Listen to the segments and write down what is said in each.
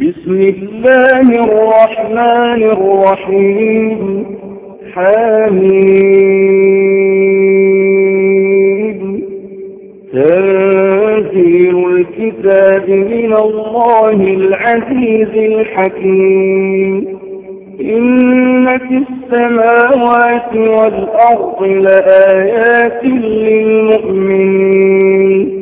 بسم الله الرحمن الرحيم. حميد. تنزيل الكتاب من الله العزيز الحكيم. إن في السماوات والأرض لآيات للمؤمنين.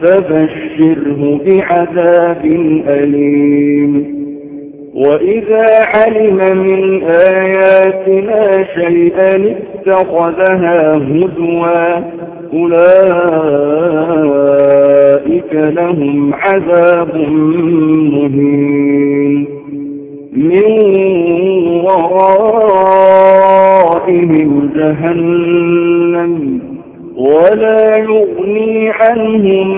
فبشره بعذاب أليم. وإذا علم من آياتنا شيئا اتخذها هدوا أولئك لهم عذاب مهين. من ورائهم جهنم ولا يغني عنهم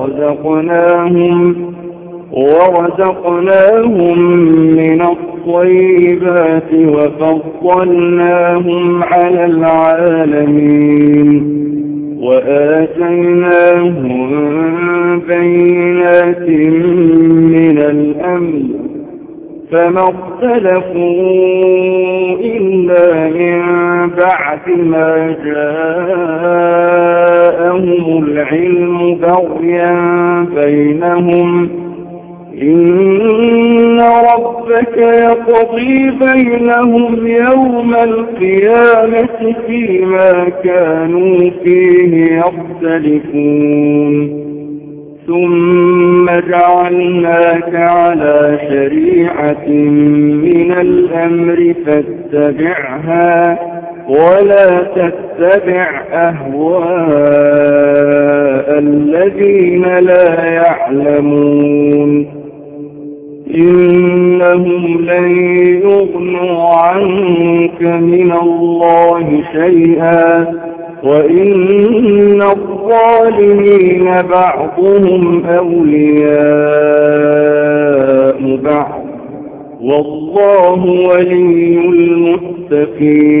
ورزقناهم ورزقناهم من الطيبات وفضلناهم على العالمين وآتيناهم بينات من الأمر فما اختلفوا إلا من بعد ما العلم بغيا بينهم. إن ربك يقضي بينهم يوم القيامة فيما كانوا فيه يختلفون. ثم جعلناك على شريعة من الأمر فاتبعها ولا تتبع أهواء الذين لا يعلمون إنهم لن يغنوا عنك من الله شيئا وإن الظالمين بعضهم أولياء بعض والله ولي المتقين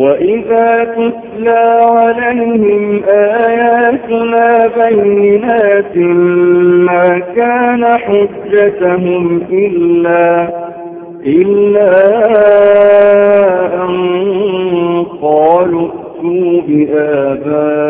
وإذا تتلى عليهم آياتنا بينات ما كان حجتهم إلا إلا أن قالوا ائتوا بآبائنا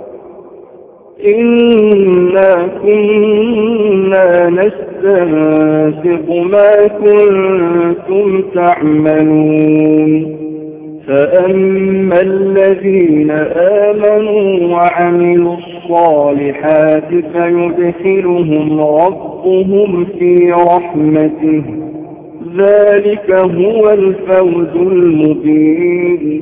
إنا كنا نستنسق ما كنتم تعملون فأما الذين آمنوا وعملوا الصالحات فيدخلهم ربهم في رحمته ذلك هو الفوز المبين